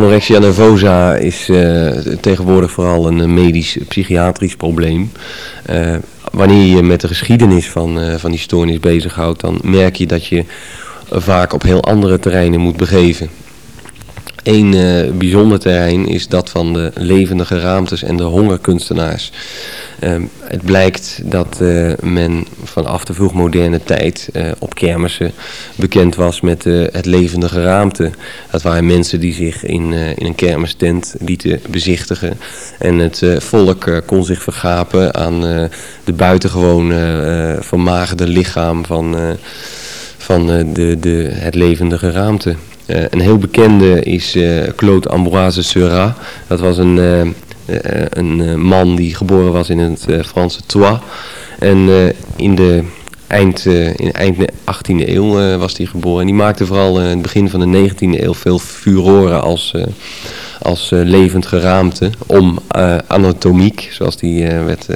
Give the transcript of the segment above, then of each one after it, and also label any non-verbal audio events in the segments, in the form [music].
anorexia nervosa is uh, tegenwoordig vooral een medisch-psychiatrisch probleem. Uh, wanneer je met de geschiedenis van, van die stoornis bezighoudt, dan merk je dat je vaak op heel andere terreinen moet begeven. Uh, bijzonder terrein is dat van de levendige raamtes en de hongerkunstenaars. Um, het blijkt dat men vanaf de vroegmoderne tijd uh, op kermissen bekend was met het levendige raamte. Dat waren mensen die zich in, in een kermistent lieten bezichtigen. En het volk kon zich vergapen aan de buitengewoon vermagerde lichaam van, van de, de, het levendige raamte. Uh, een heel bekende is Claude Ambroise Seurat. Dat was een, een man die geboren was in het Franse Troyes. En in de eind, in eind 18e eeuw was hij geboren. En die maakte vooral in het begin van de 19e eeuw veel furoren als als uh, levend geraamte om uh, anatomiek, zoals die uh, werd,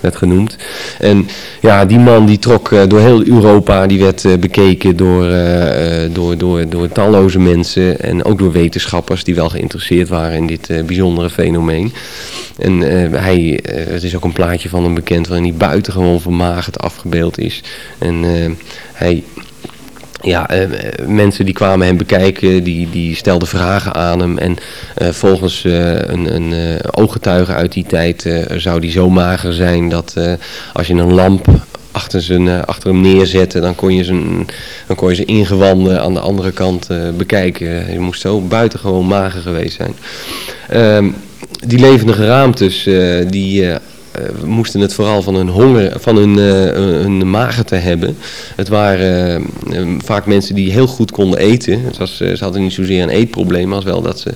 werd genoemd. En ja, die man die trok door heel Europa, die werd bekeken door, door, door, door talloze mensen en ook door wetenschappers die wel geïnteresseerd waren in dit bijzondere fenomeen. En hij, het is ook een plaatje van hem bekend waarin hij buitengewoon vermagerd afgebeeld is. En hij ja, uh, mensen die kwamen hem bekijken, die, die stelden vragen aan hem. En uh, volgens uh, een, een ooggetuige uit die tijd zou die zo mager zijn dat als je een lamp achter, zijn, achter hem neerzette, dan kon je zijn, dan kon je zijn ingewanden aan de andere kant bekijken. Je moest zo buitengewoon mager geweest zijn. Ehm, die levendige raamtes, die uh, moesten het vooral van hun honger, van hun, uh, magen te hebben. Het waren vaak mensen die heel goed konden eten. Het was, ze hadden niet zozeer een eetprobleem, als wel dat ze,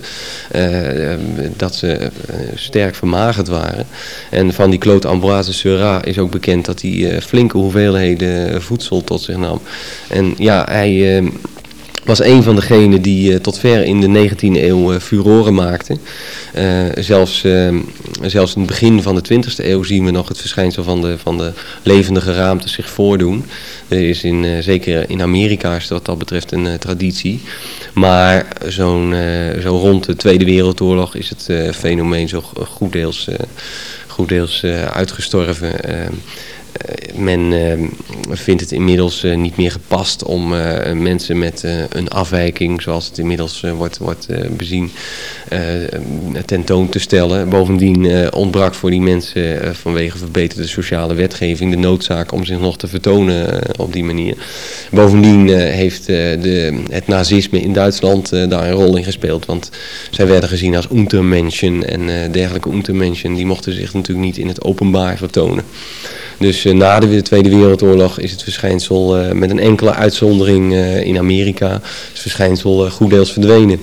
dat ze sterk vermagerd waren. En van die Claude Ambroise Seurat is ook bekend dat hij flinke hoeveelheden voedsel tot zich nam. En ja, hij was een van degenen die uh, tot ver in de 19e eeuw uh, furoren maakte. Uh, zelfs, zelfs in het begin van de 20e eeuw zien we nog het verschijnsel van de, van de levende geraamte zich voordoen. Er is in, zeker in Amerika is wat dat betreft een traditie. Maar zo'n zo rond de Tweede Wereldoorlog is het fenomeen zo goed deels, goed deels uitgestorven. Eh, men eh, vindt het inmiddels eh, niet meer gepast om mensen met een afwijking, zoals het inmiddels wordt, wordt bezien, tentoon te stellen. Bovendien ontbrak voor die mensen vanwege verbeterde sociale wetgeving de noodzaak om zich nog te vertonen op die manier. Bovendien heeft de, het nazisme in Duitsland daar een rol in gespeeld, want zij werden gezien als untermenschen en dergelijke untermenschen, die mochten zich natuurlijk niet in het openbaar vertonen. Dus uh, na de Tweede Wereldoorlog is het verschijnsel uh, met een enkele uitzondering uh, in Amerika, het verschijnsel goed deels verdwenen.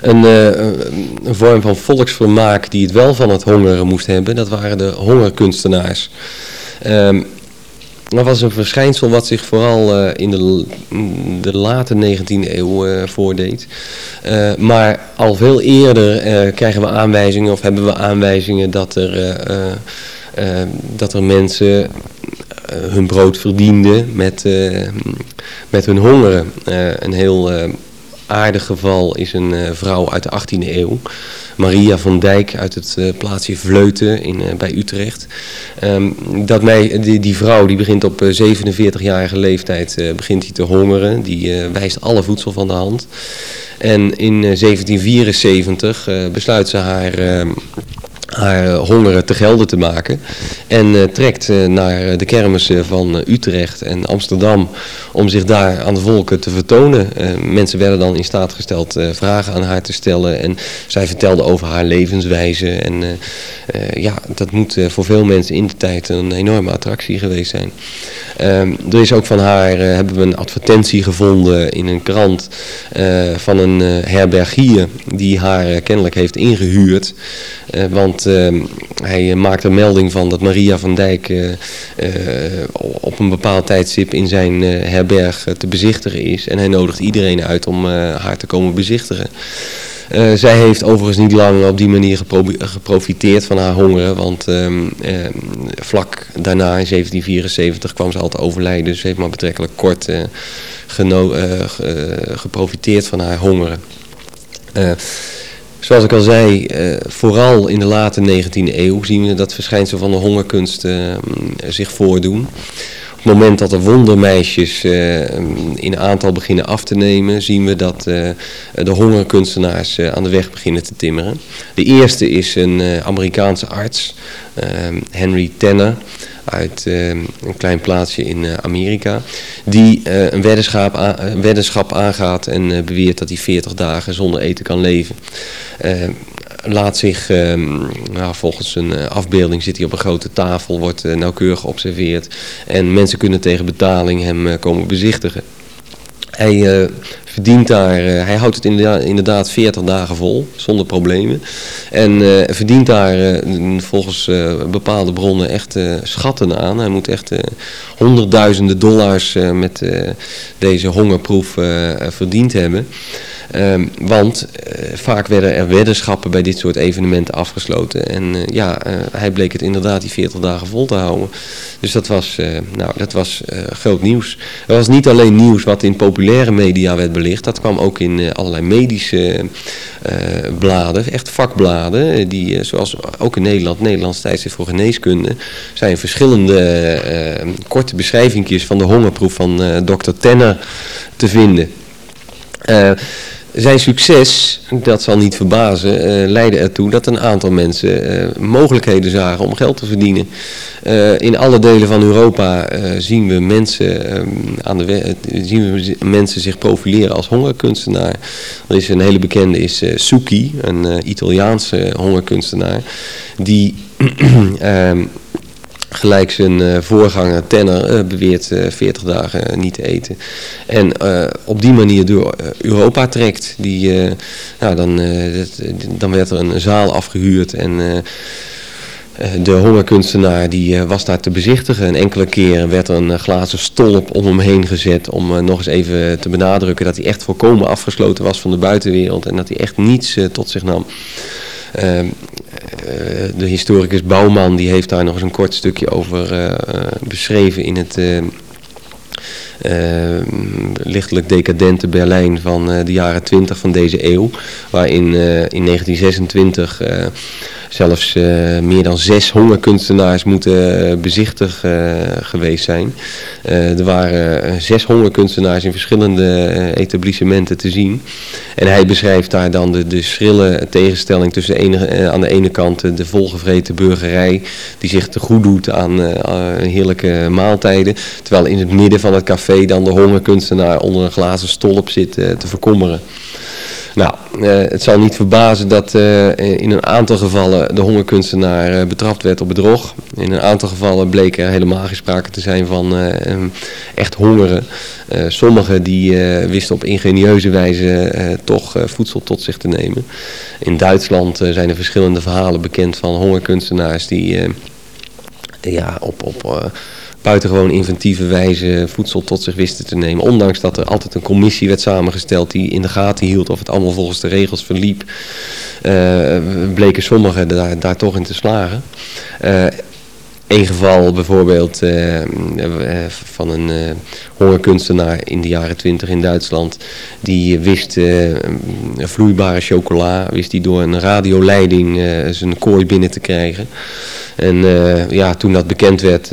Een, een, vorm van volksvermaak die het wel van het hongeren moest hebben, dat waren de hongerkunstenaars. Dat was een verschijnsel wat zich vooral in de, de, late 19e eeuw voordeed. Maar al veel eerder krijgen we aanwijzingen of hebben we aanwijzingen dat er dat er mensen uh, hun brood verdienden met, uh, met hun hongeren. een heel aardig geval is een vrouw uit de 18e eeuw. Maria van Dijk uit het plaatsje Vleuten in, bij Utrecht. Um, dat mij, die, die vrouw die begint op 47-jarige leeftijd begint te hongeren. Die wijst alle voedsel van de hand. En in 1774 besluit ze haar haar hongeren te gelden te maken. En uh, trekt uh, naar de kermissen van Utrecht en Amsterdam om zich daar aan de volken te vertonen. mensen werden dan in staat gesteld vragen aan haar te stellen en zij vertelde over haar levenswijze. En ja, dat moet voor veel mensen in de tijd een enorme attractie geweest zijn. Ehm, er is ook van haar, hebben we een advertentie gevonden in een krant van een herbergier die haar kennelijk heeft ingehuurd. want uh, hij maakt er melding van dat Maria van Dijk uh, uh, op een bepaald tijdstip in zijn herberg te bezichtigen is. En hij nodigt iedereen uit om haar te komen bezichtigen. Zij heeft overigens niet lang op die manier geprofiteerd van haar hongeren, want uh, uh, vlak daarna in 1774 kwam ze al te overlijden, dus ze heeft maar betrekkelijk kort geprofiteerd van haar hongeren. Zoals ik al zei, vooral in de late 19e eeuw zien we dat verschijnsel van de hongerkunst zich voordoen. Op het moment dat de wondermeisjes uh, in aantal beginnen af te nemen, zien we dat de hongerkunstenaars aan de weg beginnen te timmeren. De eerste is een Amerikaanse arts, Henry Tanner uit een klein plaatsje in Amerika, die een, weddenschap, weddenschap aangaat en beweert dat hij 40 dagen zonder eten kan leven laat zich, ehm, nou, volgens een afbeelding zit hij op een grote tafel, wordt nauwkeurig geobserveerd. En mensen kunnen tegen betaling hem komen bezichtigen. Hij verdient daar, hij houdt het inderdaad, inderdaad 40 dagen vol, zonder problemen. En verdient daar volgens bepaalde bronnen echt schatten aan. Hij moet echt honderdduizenden dollars met deze hongerproef verdiend hebben. Um, want uh, vaak werden er weddenschappen bij dit soort evenementen afgesloten. En uh, ja, uh, hij bleek het inderdaad die 40 dagen vol te houden. Dus dat was, nou, dat was groot nieuws. Er was niet alleen nieuws wat in populaire media werd belicht. Dat kwam ook in allerlei medische bladen, echt vakbladen. Die, zoals ook in Nederland, Nederlands tijdschrift voor geneeskunde... zijn verschillende korte beschrijvingjes van de hongerproef van dokter Tenner te vinden... Uh, zijn succes, dat zal niet verbazen, uh, leidde ertoe dat een aantal mensen uh, mogelijkheden zagen om geld te verdienen. Uh, in alle delen van Europa zien we mensen um, aan de zien we mensen zich profileren als hongerkunstenaar. Er is een hele bekende is Suki, een Italiaanse hongerkunstenaar, die [clears throat] ehm, gelijk zijn uh, voorganger Tenner uh, beweert uh, 40 dagen niet te eten. En op die manier door Europa trekt. Die, nou, dan, dan werd er een zaal afgehuurd en de hongerkunstenaar die was daar te bezichtigen. En enkele keren werd er een glazen stolp om hem heen gezet om nog eens even te benadrukken dat hij echt volkomen afgesloten was van de buitenwereld. En dat hij echt niets tot zich nam. Ehm, eh, de historicus Bouwman die heeft daar nog eens een kort stukje over eh, beschreven in het... Lichtelijk decadente Berlijn van de jaren 20 van deze eeuw. Waarin in 1926 zelfs uh, meer dan zes hongerkunstenaars moeten uh, bezichtig uh, geweest zijn. er waren zes hongerkunstenaars in verschillende etablissementen te zien. En hij beschrijft daar dan de, de schrille tegenstelling tussen ene, aan de ene kant de volgevreten burgerij... die zich te goed doet aan heerlijke maaltijden... terwijl in het midden van het café dan de hongerkunstenaar onder een glazen stolp zit te verkommeren. Nou, uh, het zal niet verbazen dat uh, in een aantal gevallen de hongerkunstenaar betrapt werd op bedrog. In een aantal gevallen bleek er helemaal geen sprake te zijn van um, echt hongeren. sommigen die wisten op ingenieuze wijze toch voedsel tot zich te nemen. In Duitsland zijn er verschillende verhalen bekend van hongerkunstenaars die ja, op... op buitengewoon inventieve wijze voedsel tot zich wisten te nemen. Ondanks dat er altijd een commissie werd samengesteld die in de gaten hield of het allemaal volgens de regels verliep, uh, bleken sommigen daar, toch in te slagen. Uh, een geval bijvoorbeeld uh, van een uh, hongerkunstenaar in de jaren twintig in Duitsland. Die wist vloeibare chocola, wist die door een radioleiding zijn kooi binnen te krijgen. En ja, toen dat bekend werd,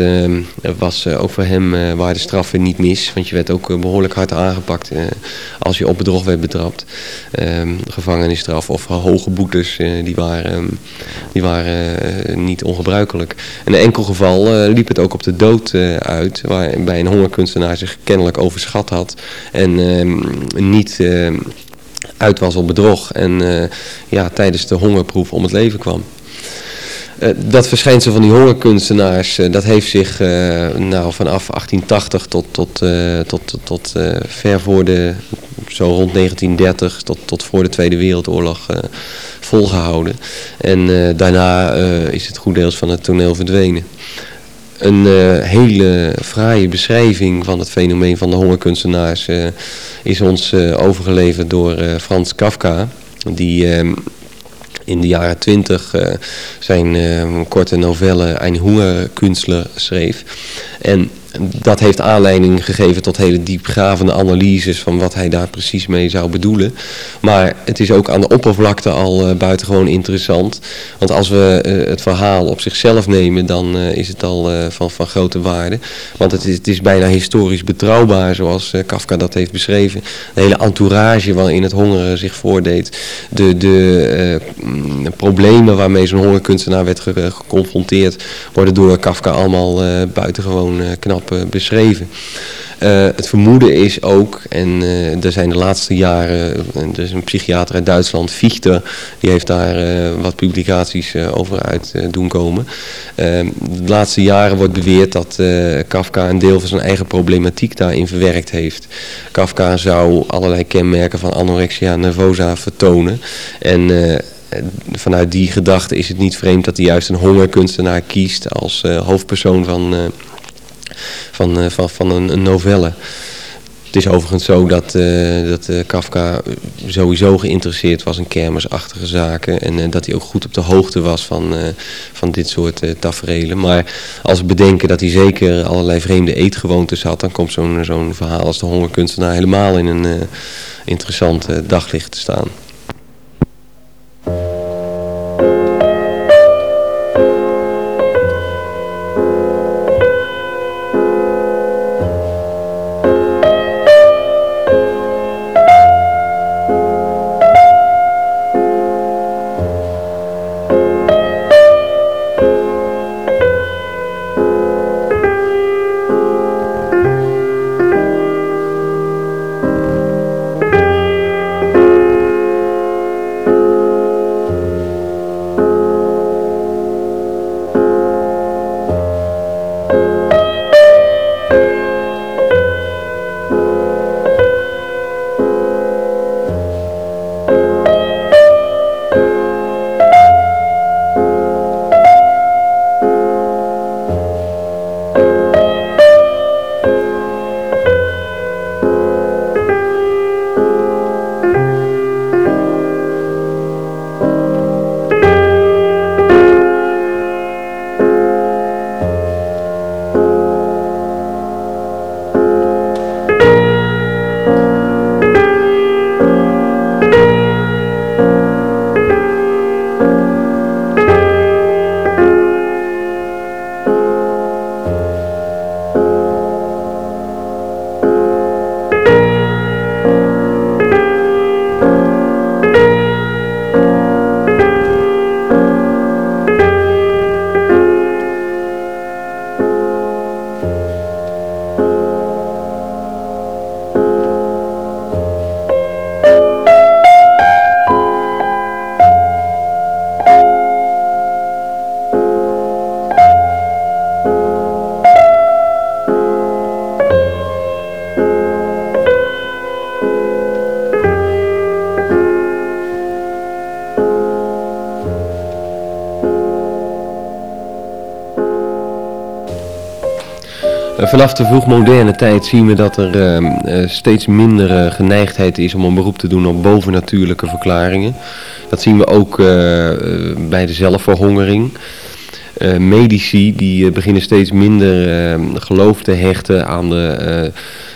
was ook voor hem waren de straffen niet mis. Want je werd ook behoorlijk hard aangepakt als je op bedrog werd betrapt. Ehm, gevangenisstraf of hoge boetes, die waren, die waren niet ongebruikelijk. En in enkel geval liep het ook op de dood uit. Waarbij een hongerkunstenaar zich kennelijk overschat had. En ehm, niet uit was op bedrog. En ja, tijdens de hongerproef om het leven kwam. Uh, dat verschijnsel van die hongerkunstenaars, uh, dat heeft zich uh, nou, vanaf 1880 tot, tot, tot, tot, tot ver voor de, zo rond 1930, tot, tot voor de Tweede Wereldoorlog volgehouden. En daarna is het goed deels van het toneel verdwenen. Een hele fraaie beschrijving van het fenomeen van de hongerkunstenaars is ons overgeleverd door Frans Kafka. Die ehm, in de jaren twintig zijn korte novelle Ein Hungerkünstler schreef. En dat heeft aanleiding gegeven tot hele diepgravende analyses van wat hij daar precies mee zou bedoelen. Maar het is ook aan de oppervlakte al uh, buitengewoon interessant. Want als we uh, het verhaal op zichzelf nemen, dan uh, is het al van, van grote waarde. Want het is, het is bijna historisch betrouwbaar, zoals Kafka dat heeft beschreven. De hele entourage waarin het hongeren zich voordeed. De, de problemen waarmee zo'n hongerkunstenaar werd geconfronteerd, worden door Kafka allemaal buitengewoon knap beschreven. Uh, het vermoeden is ook, en uh, er zijn de laatste jaren, er een psychiater uit Duitsland, Fichte, die heeft daar wat publicaties over uit doen komen. de laatste jaren wordt beweerd dat Kafka een deel van zijn eigen problematiek daarin verwerkt heeft. Kafka zou allerlei kenmerken van anorexia nervosa vertonen. En vanuit die gedachte is het niet vreemd dat hij juist een hongerkunstenaar kiest als hoofdpersoon van van, uh, van, van een, novelle. Het is overigens zo dat, uh, dat uh, Kafka sowieso geïnteresseerd was in kermisachtige zaken. En dat hij ook goed op de hoogte was van, van dit soort tafereelen. Maar als we bedenken dat hij zeker allerlei vreemde eetgewoontes had... dan komt zo'n zo'n verhaal als de hongerkunstenaar helemaal in een interessant daglicht te staan. Vanaf de vroegmoderne tijd zien we dat er uh, steeds minder uh, geneigdheid is om een beroep te doen op bovennatuurlijke verklaringen. Dat zien we ook uh, bij de zelfverhongering. medici die beginnen steeds minder geloof te hechten aan de,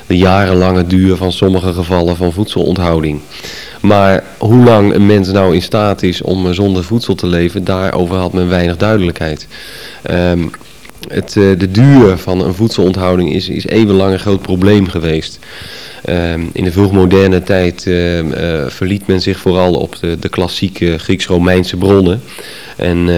de jarenlange duur van sommige gevallen van voedselonthouding. Maar hoe lang een mens nou in staat is om zonder voedsel te leven, daarover had men weinig duidelijkheid. Um, het, uh, de duur van een voedselonthouding is, is eeuwenlang een groot probleem geweest. Uh, in de vroegmoderne tijd uh, verliet men zich vooral op de, de klassieke Grieks-Romeinse bronnen. En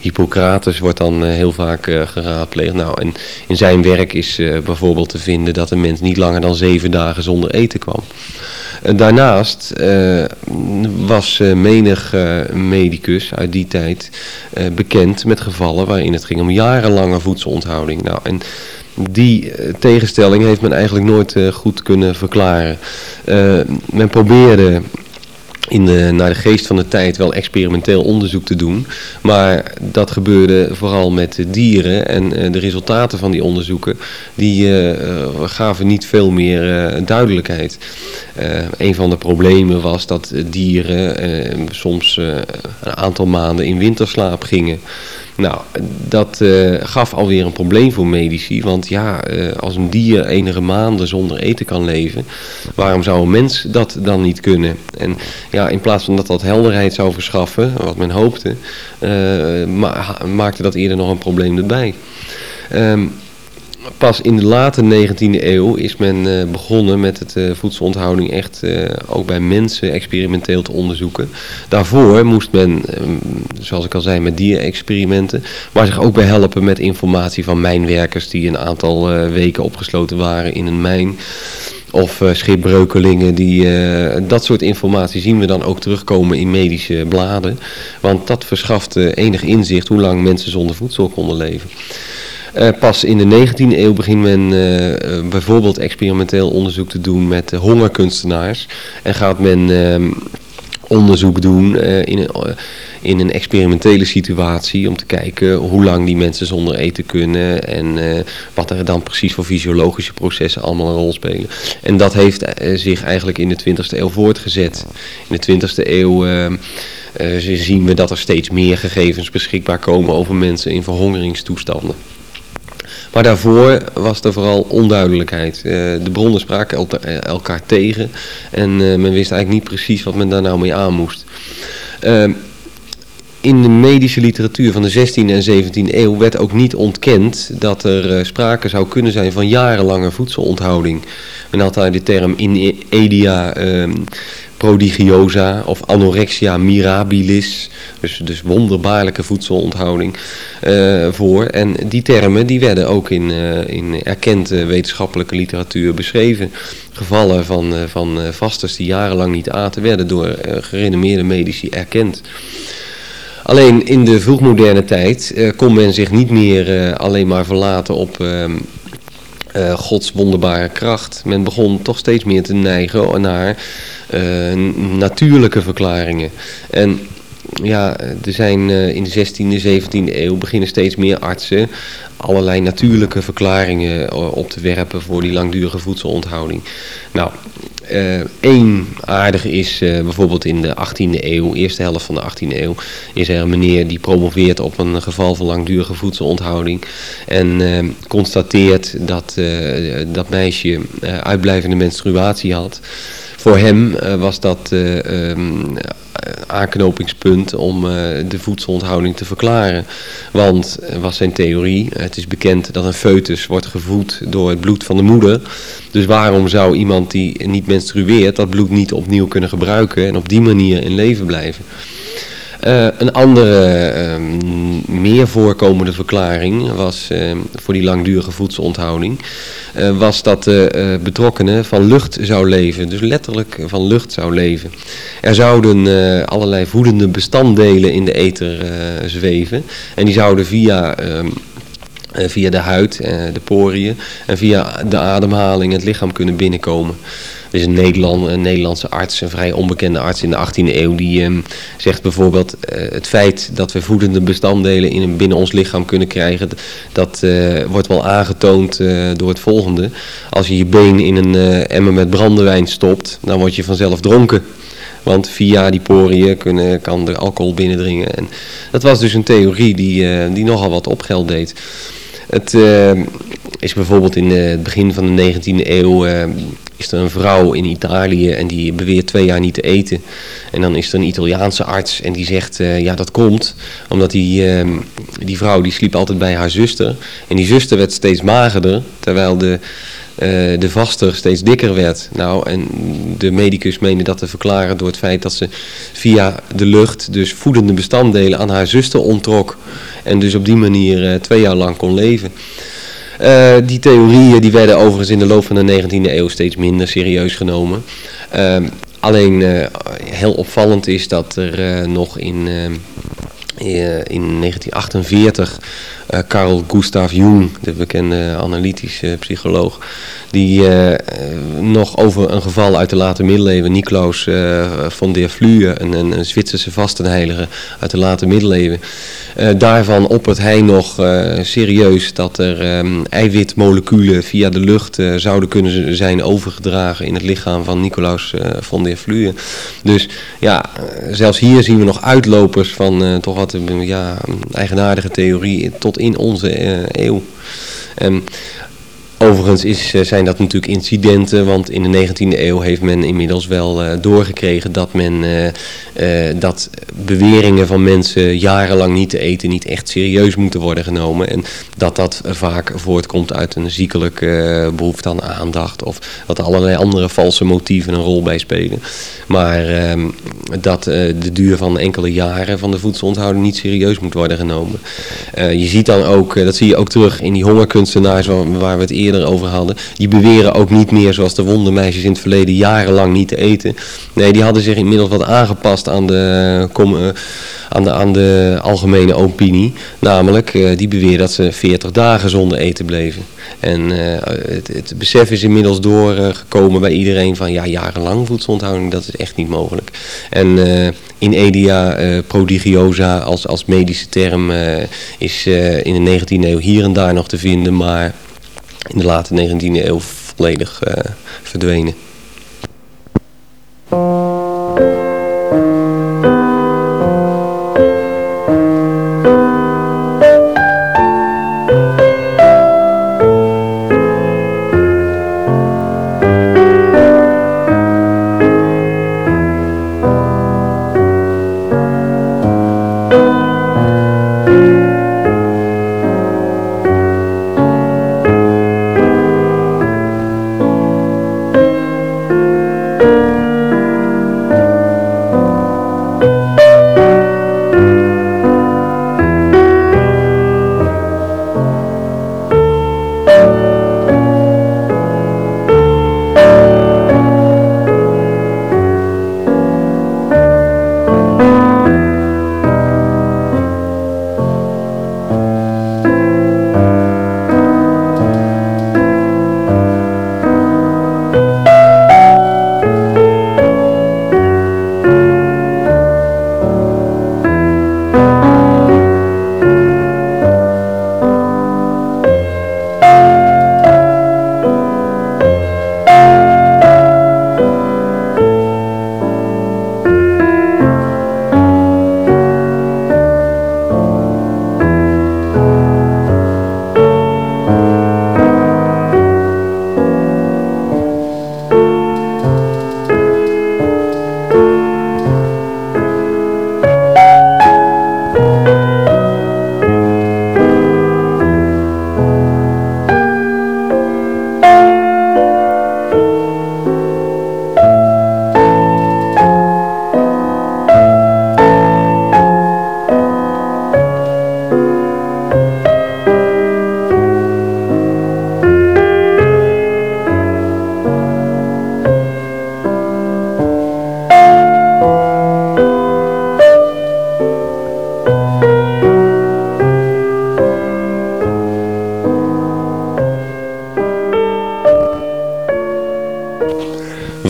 Hippocrates wordt dan heel vaak geraadpleegd. Nou, en in zijn werk is bijvoorbeeld te vinden dat een mens niet langer dan zeven dagen zonder eten kwam. Daarnaast was menig medicus uit die tijd bekend met gevallen waarin het ging om jarenlange voedselonthouding. Nou, en die tegenstelling heeft men eigenlijk nooit goed kunnen verklaren. men probeerde in de, naar de geest van de tijd wel experimenteel onderzoek te doen. Maar dat gebeurde vooral met dieren en de resultaten van die onderzoeken die gaven niet veel meer duidelijkheid. een van de problemen was dat dieren soms een aantal maanden in winterslaap gingen. Nou, dat uh, gaf alweer een probleem voor medici. Want ja, uh, als een dier enige maanden zonder eten kan leven, waarom zou een mens dat dan niet kunnen? En ja, in plaats van dat dat helderheid zou verschaffen, wat men hoopte, ma maakte dat eerder nog een probleem erbij. Um, pas in de late 19e eeuw is men uh, begonnen met het uh, voedselonthouding echt uh, ook bij mensen experimenteel te onderzoeken. Daarvoor moest men, zoals ik al zei, met dierexperimenten, maar zich ook bij helpen met informatie van mijnwerkers die een aantal weken opgesloten waren in een mijn. Of schipbreukelingen, die, dat soort informatie zien we dan ook terugkomen in medische bladen. Want dat verschaft enig inzicht hoe lang mensen zonder voedsel konden leven. Uh, pas in de 19e eeuw begint men uh, bijvoorbeeld experimenteel onderzoek te doen met hongerkunstenaars. En gaat men ehm, onderzoek doen in, een, in een experimentele situatie om te kijken hoe lang die mensen zonder eten kunnen en wat er dan precies voor fysiologische processen allemaal een rol spelen. En dat heeft zich eigenlijk in de 20e eeuw voortgezet. In de 20e eeuw zien we dat er steeds meer gegevens beschikbaar komen over mensen in verhongeringstoestanden. Maar daarvoor was er vooral onduidelijkheid. Uh, de bronnen spraken eh, elkaar tegen en uh, men wist eigenlijk niet precies wat men daar nou mee aan moest. Uh, in de medische literatuur van de 16e en 17e eeuw werd ook niet ontkend dat er sprake zou kunnen zijn van jarenlange voedselonthouding. Men had daar de term in edia ehm, prodigiosa of anorexia mirabilis, dus, dus wonderbaarlijke voedselonthouding, uh, voor. En die termen die werden ook in, uh, in erkende wetenschappelijke literatuur beschreven. Gevallen van, uh, van vasters die jarenlang niet aten werden door gerenommeerde medici erkend. Alleen in de vroegmoderne tijd kon men zich niet meer alleen maar verlaten op ehm, uh, Gods wonderbare kracht. Men begon toch steeds meer te neigen naar uh, natuurlijke verklaringen. En ja, er zijn uh, in de 16e, 17e eeuw beginnen steeds meer artsen allerlei natuurlijke verklaringen op te werpen voor die langdurige voedselonthouding. Nou, Eén uh, aardige is uh, bijvoorbeeld in de 18e eeuw, eerste helft van de 18e eeuw, is er een meneer die promoveert op een geval van langdurige voedselonthouding. En uh, constateert dat dat meisje uitblijvende menstruatie had. Voor hem was dat um, aanknopingspunt om uh, de voedselonthouding te verklaren. Want, was zijn theorie, het is bekend dat een foetus wordt gevoed door het bloed van de moeder. Dus waarom zou iemand die niet menstrueert dat bloed niet opnieuw kunnen gebruiken en op die manier in leven blijven? Uh, een andere, uh, meer voorkomende verklaring was uh, voor die langdurige voedselonthouding, was dat de betrokkenen van lucht zou leven, dus letterlijk van lucht zou leven. Er zouden allerlei voedende bestanddelen in de ether zweven en die zouden via ehm, via de huid, de poriën en via de ademhaling het lichaam kunnen binnenkomen. Is een, Nederland, Nederlandse arts, een vrij onbekende arts in de 18e eeuw, die um, zegt bijvoorbeeld uh, het feit dat we voedende bestanddelen in, binnen ons lichaam kunnen krijgen, dat uh, wordt wel aangetoond uh, door het volgende. Als je je been in een emmer met brandewijn stopt, dan word je vanzelf dronken. Want via die poriën kan er alcohol binnendringen. En dat was dus een theorie die, die nogal wat opgeld deed. Het is bijvoorbeeld in het begin van de 19e eeuw is er een vrouw in Italië en die beweert twee jaar niet te eten. En dan is er een Italiaanse arts en die zegt, uh, ja dat komt omdat die, uh, die vrouw die sliep altijd bij haar zuster. En die zuster werd steeds magerder, terwijl de, uh, de vaster steeds dikker werd. Nou, en de medicus meende dat te verklaren door het feit dat ze via de lucht dus voedende bestanddelen aan haar zuster ontrok. En dus op die manier twee jaar lang kon leven. Uh, die theorieën die werden overigens in de loop van de 19e eeuw steeds minder serieus genomen. Uh, alleen uh, heel opvallend is dat er nog in, in 1948 Carl Gustav Jung, de bekende analytische psycholoog, die nog over een geval uit de late middeleeuwen, Nicolaus van der Flue, een, een Zwitserse vastenheilige uit de late middeleeuwen, daarvan oppert hij nog serieus dat er ehm, eiwitmoleculen via de lucht zouden kunnen zijn overgedragen in het lichaam van Nicolaus van der Flue. Dus ja, zelfs hier zien we nog uitlopers van uh, toch wat ja, eigenaardige theorie tot in onze uh, eeuw. Um, Overigens is, eh, zijn dat natuurlijk incidenten, want in de 19e eeuw heeft men inmiddels wel uh, doorgekregen dat men uh, dat beweringen van mensen jarenlang niet te eten niet echt serieus moeten worden genomen. En dat dat vaak voortkomt uit een ziekelijke behoefte aan aandacht of dat allerlei andere valse motieven een rol bij spelen. Maar ehm, dat de duur van enkele jaren van de voedselonthouding niet serieus moet worden genomen. je ziet dan ook, dat zie je ook terug in die hongerkunstenaars waar, waar we het eerder over hadden. Die beweren ook niet meer zoals de wondermeisjes in het verleden jarenlang niet te eten. Nee, die hadden zich inmiddels wat aangepast aan de, uh, aan de, aan de algemene opinie. Namelijk, uh, die beweren dat ze 40 dagen zonder eten bleven. En uh, het, het, besef is inmiddels doorgekomen bij iedereen van ja, jarenlang voedselonthouding, dat is echt niet mogelijk. En in edia prodigiosa als, als medische term is in de 19e eeuw hier en daar nog te vinden, maar in de late 19e eeuw volledig uh, verdwenen.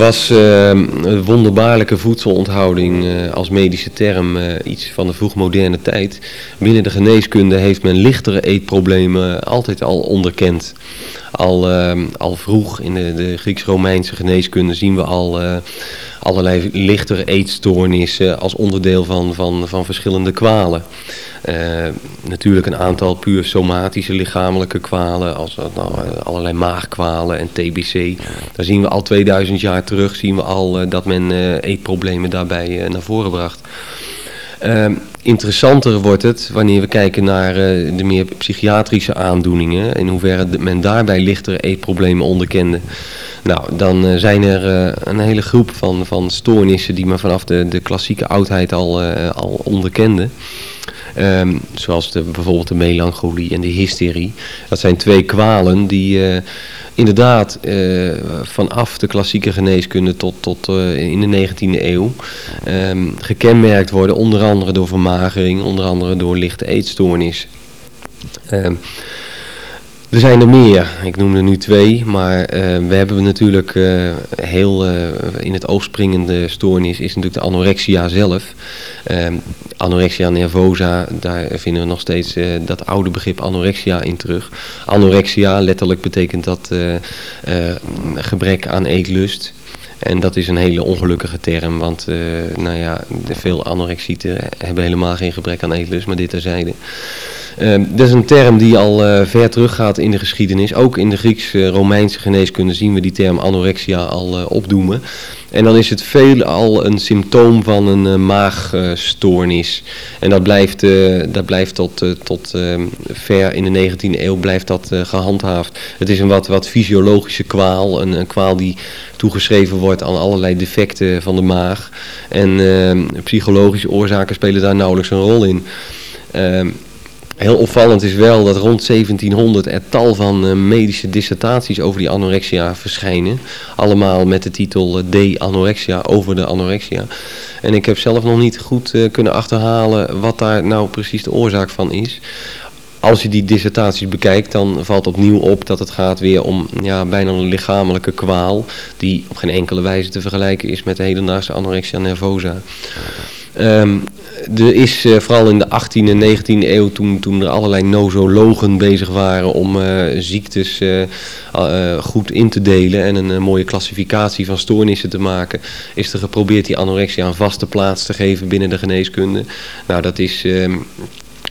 Was uh, wonderbaarlijke voedselonthouding uh, als medische term uh, iets van de vroegmoderne tijd. Binnen de geneeskunde heeft men lichtere eetproblemen altijd al onderkend. Al, ehm, al vroeg in de, de Grieks-Romeinse geneeskunde zien we al allerlei lichtere eetstoornissen als onderdeel van, van, van verschillende kwalen. Natuurlijk een aantal puur somatische lichamelijke kwalen, als nou, eh, allerlei maagkwalen en TBC. Daar zien we al 2000 jaar terug zien we al uh, dat men eetproblemen daarbij naar voren bracht. Ehm, interessanter wordt het wanneer we kijken naar de meer psychiatrische aandoeningen. In hoeverre men daarbij lichtere eetproblemen onderkende. Nou, dan zijn er een hele groep van, van stoornissen die men vanaf de, de klassieke oudheid al, al onderkende. Um, zoals de, bijvoorbeeld de melancholie en de hysterie. Dat zijn twee kwalen die uh, inderdaad uh, vanaf de klassieke geneeskunde tot, tot uh, in de 19e eeuw um, gekenmerkt worden. Onder andere door vermagering, onder andere door lichte eetstoornis. Ehm, er zijn er meer, ik noem er nu twee, maar uh, we hebben natuurlijk uh, heel uh, in het oog springende stoornis is natuurlijk de anorexia zelf. Ehm, anorexia nervosa, daar vinden we nog steeds dat oude begrip anorexia in terug. Anorexia, letterlijk betekent dat gebrek aan eetlust. En dat is een hele ongelukkige term, want nou ja, veel anorexieten hebben helemaal geen gebrek aan eetlust, maar dit terzijde. Uh, dat is een term die al uh, ver teruggaat in de geschiedenis. Ook in de Grieks-Romeinse geneeskunde zien we die term anorexia al uh, opdoemen. En dan is het veelal een symptoom van een uh, maagstoornis. En dat blijft, dat blijft tot, tot ehm, ver in de 19e eeuw blijft dat gehandhaafd. Het is een wat, wat fysiologische kwaal. Een, een, kwaal die toegeschreven wordt aan allerlei defecten van de maag. En ehm, psychologische oorzaken spelen daar nauwelijks een rol in. Heel opvallend is wel dat rond 1700 er tal van uh, medische dissertaties over die anorexia verschijnen. Allemaal met de titel uh, De anorexia, over de anorexia. En ik heb zelf nog niet goed uh, kunnen achterhalen wat daar nou precies de oorzaak van is. Als je die dissertaties bekijkt, dan valt opnieuw op dat het gaat weer om ja, bijna een lichamelijke kwaal... die op geen enkele wijze te vergelijken is met de hedendaagse anorexia nervosa. Um, er is uh, vooral in de 18e en 19e eeuw, toen, toen er allerlei nosologen bezig waren om uh, ziektes uh, goed in te delen en een mooie klassificatie van stoornissen te maken, is er geprobeerd die anorexia een vaste plaats te geven binnen de geneeskunde. Nou, dat is ehm,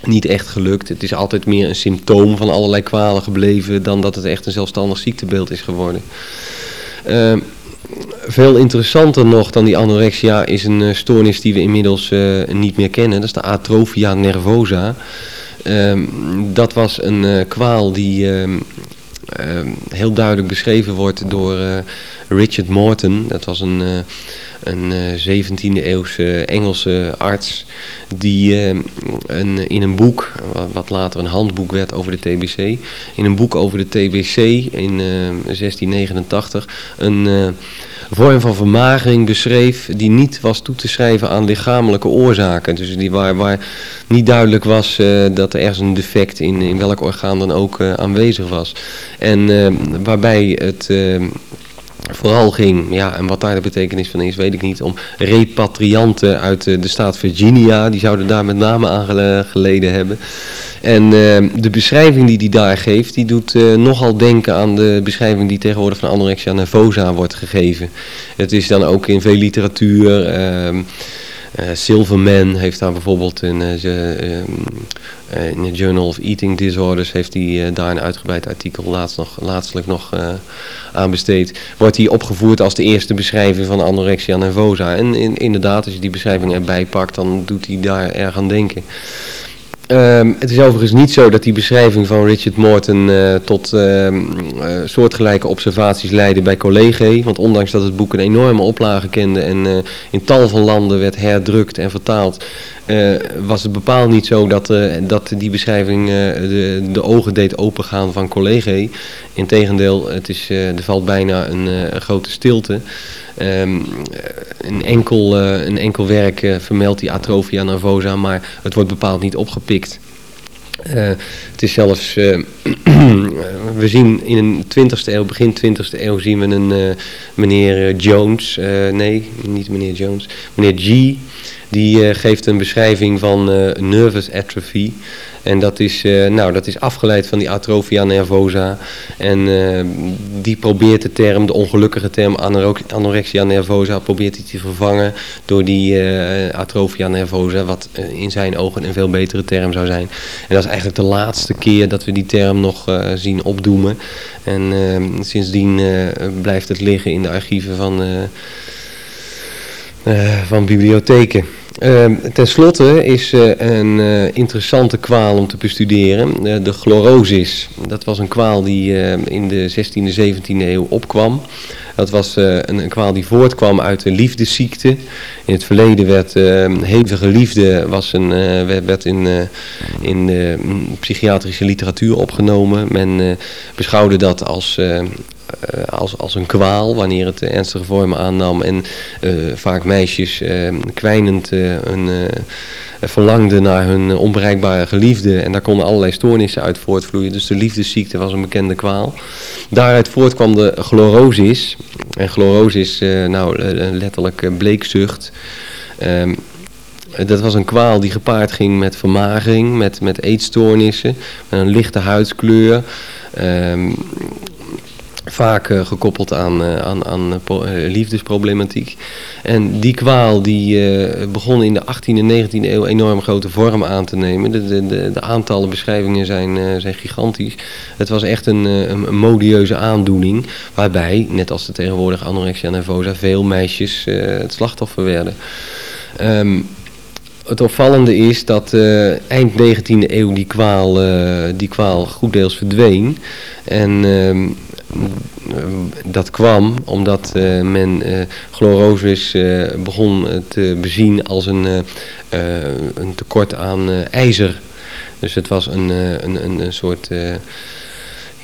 niet echt gelukt. Het is altijd meer een symptoom van allerlei kwalen gebleven dan dat het echt een zelfstandig ziektebeeld is geworden. Veel interessanter nog dan die anorexia is een uh, stoornis die we inmiddels uh, niet meer kennen. Dat is de atrophia nervosa. Um, dat was een uh, kwaal die um, um, heel duidelijk beschreven wordt door Richard Morton. Dat was een, een 17e eeuwse Engelse arts die een, in een boek, wat later een handboek werd over de TBC, in een boek over de TBC in 1689 een vorm van vermagering beschreef die niet was toe te schrijven aan lichamelijke oorzaken. Dus die waar, waar niet duidelijk was dat er ergens een defect in, in welk orgaan dan ook aanwezig was. En waarbij het vooral ging, ja, en wat daar de betekenis van is, weet ik niet, om repatrianten uit de staat Virginia, die zouden daar met name aan geleden hebben. En uh, de beschrijving die hij daar geeft, die doet uh, nogal denken aan de beschrijving die tegenwoordig van anorexia nervosa wordt gegeven. Het is dan ook in veel literatuur... Uh, Silverman heeft daar bijvoorbeeld in, uh, in de Journal of Eating Disorders heeft hij daar een uitgebreid artikel laatst nog, laatstelijk nog aan besteed. Wordt hij opgevoerd als de eerste beschrijving van anorexia nervosa. En in, inderdaad, als je die beschrijving erbij pakt, dan doet hij daar erg aan denken. Um, het is overigens niet zo dat die beschrijving van Richard Morton uh, tot uh, uh, soortgelijke observaties leidde bij collega's. Want ondanks dat het boek een enorme oplage kende en eh, in tal van landen werd herdrukt en vertaald, eh, was het bepaald niet zo dat, dat die beschrijving de, de, ogen deed opengaan van collega's. Integendeel, het is, er valt bijna een grote stilte. Um, een, enkel, uh, een enkel werk uh, vermeldt die atrofia nervosa, maar het wordt bepaald niet opgepikt. Uh, het is zelfs, [clears throat] we zien in de 20e eeuw, begin 20e eeuw, zien we een meneer Jones, nee, niet meneer Jones, meneer G, die geeft een beschrijving van nervous atrophy. En dat is, uh, nou, dat is afgeleid van die atrophia nervosa. En die probeert de term, de ongelukkige term anorexia nervosa, probeert hij te vervangen door die atrophia nervosa, wat in zijn ogen een veel betere term zou zijn. En dat is eigenlijk de laatste keer dat we die term nog zien opdoemen. En sindsdien blijft het liggen in de archieven van, van bibliotheken. Uh, ten slotte is uh, een uh, interessante kwaal om te bestuderen, uh, de chlorosis. Dat was een kwaal die in de 16e, 17e eeuw opkwam. Dat was een, een, kwaal die voortkwam uit een liefdesziekte. In het verleden werd hevige liefde was een, werd in, in de psychiatrische literatuur opgenomen. Men beschouwde dat als als, als een kwaal wanneer het ernstige vormen aannam en vaak meisjes kwijnend een verlangden naar hun onbereikbare geliefde en daar konden allerlei stoornissen uit voortvloeien. Dus de liefdesziekte was een bekende kwaal. Daaruit voortkwam de chlorosis. En chlorosis, nou letterlijk bleekzucht. Um, dat was een kwaal die gepaard ging met vermagering, met, met eetstoornissen, met een lichte huidskleur. Um, vaak uh, gekoppeld aan, uh, aan, aan uh, liefdesproblematiek. En die kwaal die begon in de 18e en 19e eeuw enorm grote vorm aan te nemen. De, de, de, de aantallen beschrijvingen zijn, zijn gigantisch. Het was echt een, een, een, modieuze aandoening, waarbij, net als de tegenwoordige anorexia nervosa, veel meisjes het slachtoffer werden. Um, het opvallende is dat eind 19e eeuw die kwaal, die kwaal goeddeels verdween. En uh, dat kwam omdat uh, men chlorosis begon te bezien als een, een tekort aan ijzer. Dus het was een, een, een, soort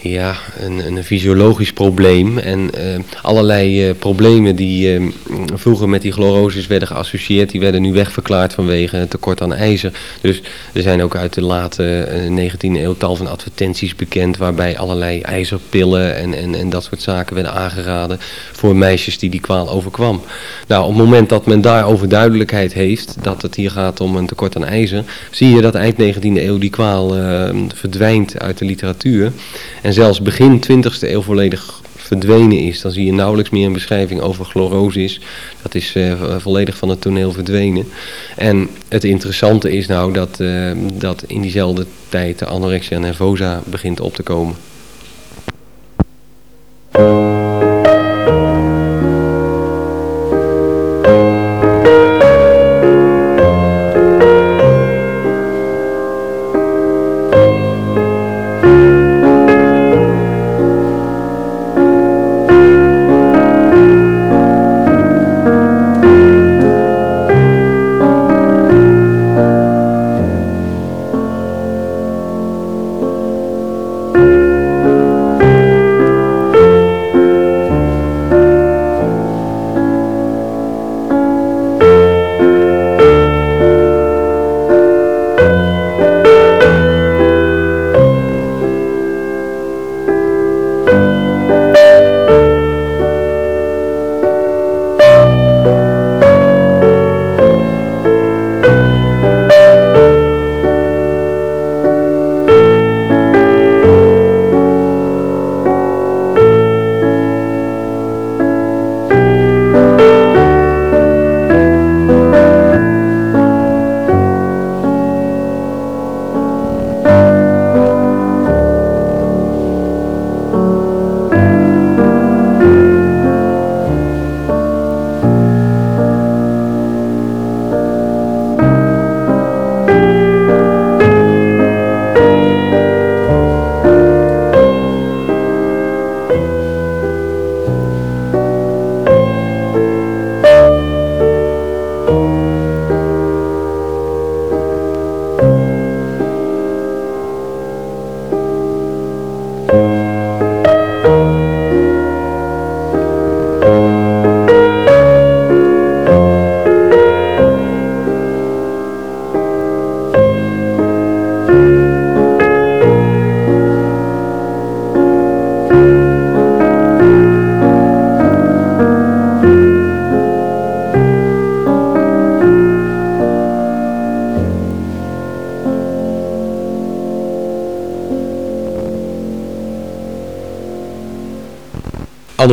ja, een, een fysiologisch probleem. En uh, allerlei uh, problemen die uh, vroeger met die chlorosis werden geassocieerd, die werden nu wegverklaard vanwege tekort aan ijzer. Dus er zijn ook uit de late 19e eeuw tal van advertenties bekend waarbij allerlei ijzerpillen en, en, en dat soort zaken werden aangeraden voor meisjes die die kwaal overkwam. Nou, op het moment dat men daarover duidelijkheid heeft, dat het hier gaat om een tekort aan ijzer, zie je dat eind 19e eeuw die kwaal verdwijnt uit de literatuur. En en zelfs begin 20e eeuw volledig verdwenen is. Dan zie je nauwelijks meer een beschrijving over chlorosis. Dat is uh, volledig van het toneel verdwenen. En het interessante is nou dat, uh, dat in diezelfde tijd de anorexia nervosa begint op te komen.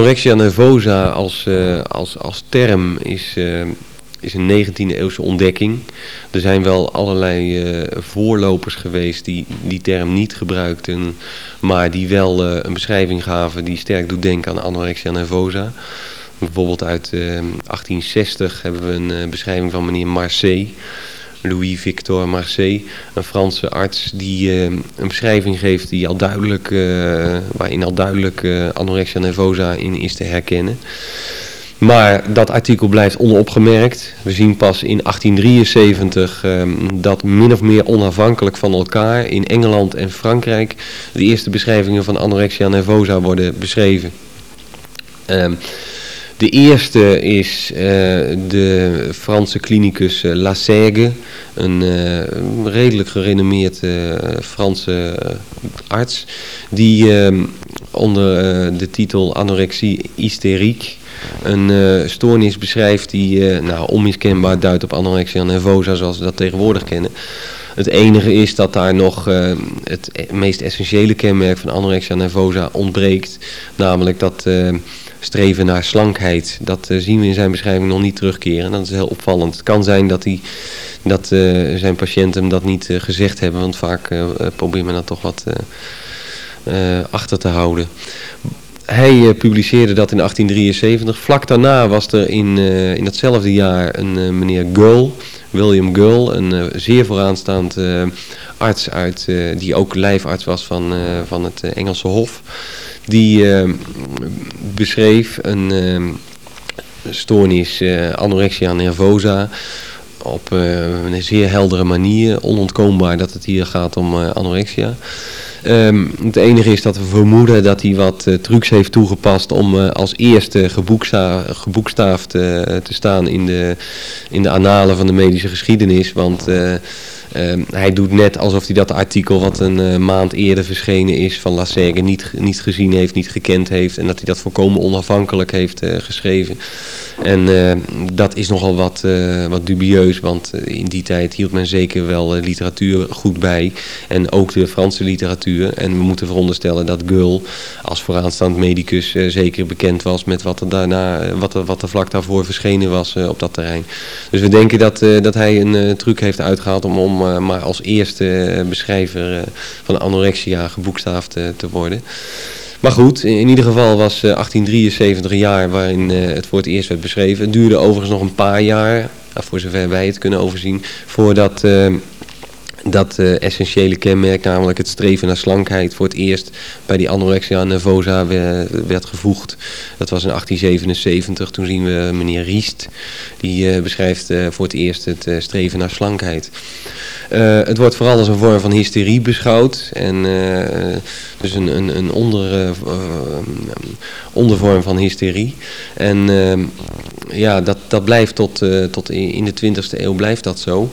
Anorexia nervosa als, uh, als, als term is, uh, is een 19e eeuwse ontdekking. Er zijn wel allerlei uh, voorlopers geweest die die term niet gebruikten, maar die wel een beschrijving gaven die sterk doet denken aan anorexia nervosa. Bijvoorbeeld uit 1860 hebben we een beschrijving van meneer Marseille Louis-Victor Marseille, een Franse arts die uh, een beschrijving geeft die al duidelijk, uh, waarin al duidelijk uh, anorexia nervosa in is te herkennen. Maar dat artikel blijft onopgemerkt. We zien pas in 1873 dat min of meer onafhankelijk van elkaar in Engeland en Frankrijk de eerste beschrijvingen van anorexia nervosa worden beschreven. Ehm, de eerste is de Franse klinicus uh, La een redelijk gerenommeerd Franse arts, die ehm, onder de titel anorexie hysterique een stoornis beschrijft die nou, onmiskenbaar duidt op anorexia nervosa zoals we dat tegenwoordig kennen. Het enige is dat daar nog het e-, meest essentiële kenmerk van anorexia nervosa ontbreekt. Namelijk dat streven naar slankheid. Dat uh, zien we in zijn beschrijving nog niet terugkeren. Dat is heel opvallend. Het kan zijn dat, hij, dat zijn patiënten hem dat niet gezegd hebben. Want vaak probeert men dat toch wat achter te houden. Hij publiceerde dat in 1873. Vlak daarna was er in, in datzelfde jaar een meneer Gull William Gull, een zeer vooraanstaand arts uit, die ook lijfarts was van, van het Engelse Hof. Die beschreef een stoornis anorexia nervosa op een zeer heldere manier. Onontkoombaar dat het hier gaat om anorexia. Um, het enige is dat we vermoeden dat hij wat uh, trucs heeft toegepast om uh, als eerste geboeksta geboekstaafd uh, te staan in de, in de analen van de medische geschiedenis. Want Ehm, hij doet net alsof hij dat artikel wat een maand eerder verschenen is van La Serre niet, niet gezien heeft, niet gekend heeft. En dat hij dat volkomen onafhankelijk heeft geschreven. En dat is nogal wat, wat dubieus, want in die tijd hield men zeker wel literatuur goed bij. En ook de Franse literatuur. En we moeten veronderstellen dat Gull als vooraanstaand medicus zeker bekend was met wat er, daarna, wat er, wat er vlak daarvoor verschenen was op dat terrein. Dus we denken dat, dat hij een truc heeft uitgehaald om, om eh, maar als eerste eh, beschrijver eh, van anorexia geboekstaafd te worden. Maar goed, in ieder geval was 1873 een jaar waarin het voor het eerst werd beschreven. Het duurde overigens nog een paar jaar, voor zover wij het kunnen overzien, voordat dat uh, essentiële kenmerk, namelijk het streven naar slankheid, voor het eerst bij die anorexia nervosa werd gevoegd. Dat was in 1877, toen zien we meneer Riest, die uh, beschrijft uh, voor het eerst het streven naar slankheid. het wordt vooral als een vorm van hysterie beschouwd en dus een, een, een onder, ondervorm van hysterie. En ja, dat, dat blijft tot, tot in de 20e eeuw blijft dat zo.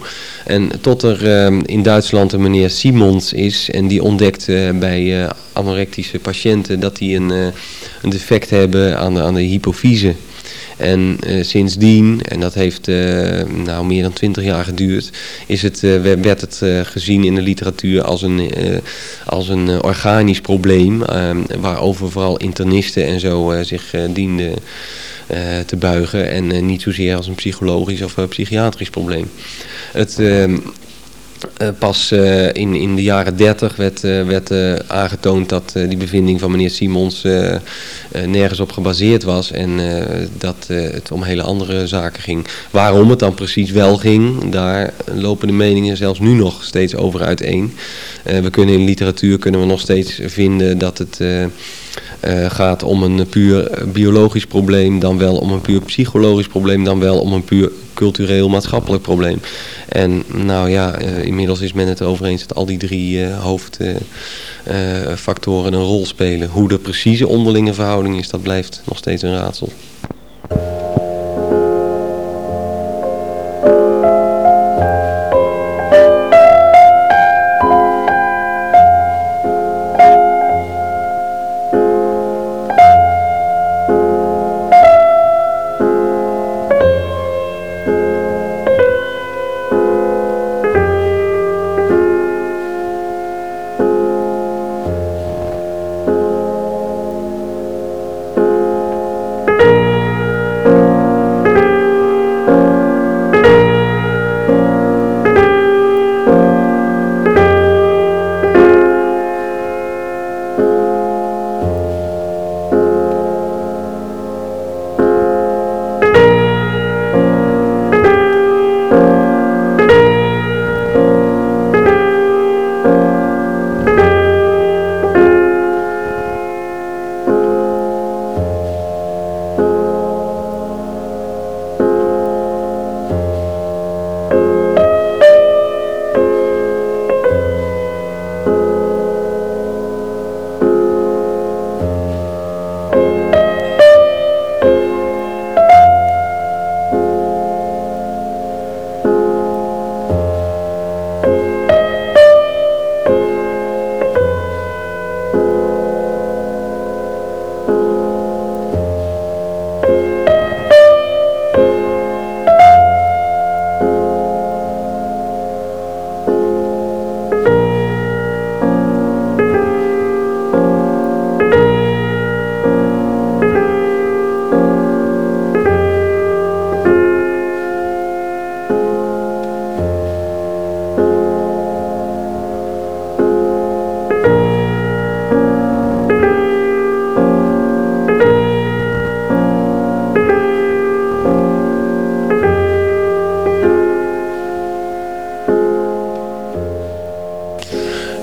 En tot er in Duitsland een meneer Simons is en die ontdekt uh, bij uh, anorectische patiënten dat die een, uh, een defect hebben aan de, aan de hypofyse. En sindsdien, en dat heeft nou meer dan twintig jaar geduurd, is het, werd het gezien in de literatuur als een, als een organisch probleem, waarover vooral internisten en zo zich dienden te buigen en niet zozeer als een psychologisch of psychiatrisch probleem. Het, pas in, in de jaren 30 werd, werd aangetoond dat die bevinding van meneer Simons nergens op gebaseerd was en dat het om hele andere zaken ging. Waarom het dan precies wel ging, daar lopen de meningen zelfs nu nog steeds over uiteen. we kunnen in literatuur kunnen we nog steeds vinden dat het gaat om een puur biologisch probleem, dan wel om een puur psychologisch probleem, dan wel om een puur cultureel maatschappelijk probleem. En nou ja, uh, inmiddels is men het erover eens dat al die drie uh, hoofdfactoren een rol spelen. Hoe de precieze onderlinge verhouding is, dat blijft nog steeds een raadsel.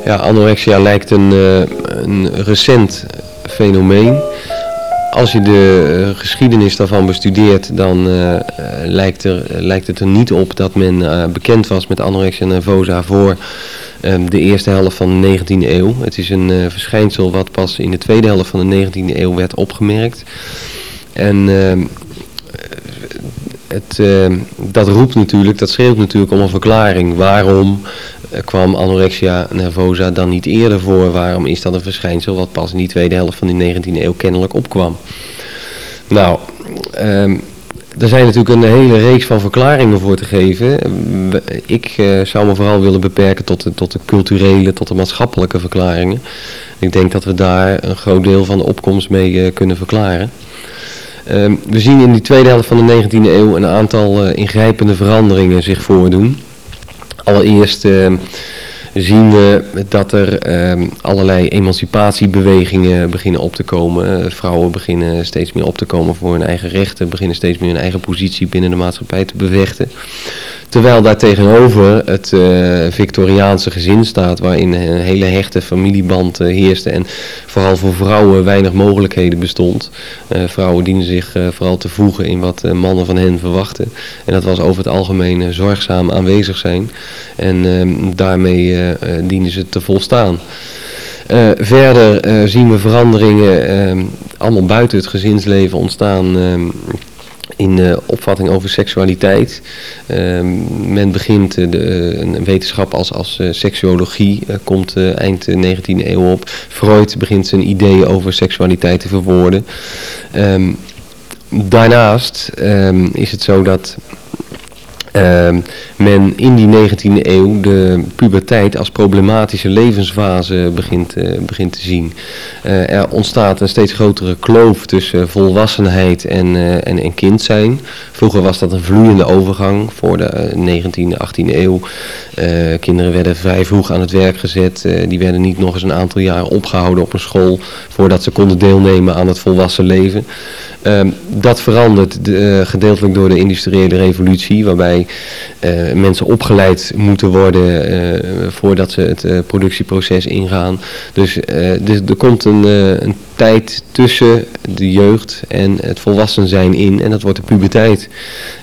Ja, anorexia lijkt een, eh, een recent fenomeen. Als je de eh, geschiedenis daarvan bestudeert, dan eh, lijkt, er, lijkt het er niet op dat men bekend was met anorexia nervosa voor de eerste helft van de 19e eeuw. Het is een uh, verschijnsel wat pas in de tweede helft van de 19e eeuw werd opgemerkt. En ehm, het, ehm, dat roept natuurlijk, dat schreeuwt natuurlijk om een verklaring. Waarom eh, kwam anorexia nervosa dan niet eerder voor? Waarom is dat een verschijnsel wat pas in die tweede helft van de 19e eeuw kennelijk opkwam? Nou, er zijn natuurlijk een hele reeks van verklaringen voor te geven. Ik uh, zou me vooral willen beperken tot de, tot de culturele, tot de maatschappelijke verklaringen. Ik denk dat we daar een groot deel van de opkomst mee uh, kunnen verklaren. Uh, we zien in die tweede helft van de 19e eeuw een aantal uh, ingrijpende veranderingen zich voordoen. Allereerst ehm, zien we dat er ehm, allerlei emancipatiebewegingen beginnen op te komen. vrouwen beginnen steeds meer op te komen voor hun eigen rechten, beginnen steeds meer hun eigen positie binnen de maatschappij te bevechten. Terwijl daar tegenover het uh, Victoriaanse gezin staat, waarin een hele hechte familieband uh, heerste en vooral voor vrouwen weinig mogelijkheden bestond. Uh, vrouwen dienen zich vooral te voegen in wat mannen van hen verwachten. En dat was over het algemeen zorgzaam aanwezig zijn en ehm, daarmee dienen ze te volstaan. Uh, verder zien we veranderingen uh, allemaal buiten het gezinsleven ontstaan. Ehm, in de opvatting over seksualiteit. Ehm, men begint de, een wetenschap als, als seksuologie, komt eind 19e eeuw op. Freud begint zijn ideeën over seksualiteit te verwoorden. Daarnaast is het zo dat men in die 19e eeuw de puberteit als problematische levensfase begint, uh, begint te zien. Uh, er ontstaat een steeds grotere kloof tussen volwassenheid en, uh, en, en kind zijn. Vroeger was dat een vloeiende overgang voor de 19e, 18e eeuw. kinderen werden vrij vroeg aan het werk gezet. die werden niet nog eens een aantal jaren opgehouden op een school voordat ze konden deelnemen aan het volwassen leven. Um, dat verandert de, gedeeltelijk door de industriële revolutie, waarbij uh, mensen opgeleid moeten worden uh, voordat ze het productieproces ingaan. Dus, dus, er komt een, een, tijd tussen de jeugd en het volwassen zijn in en dat wordt de puberteit.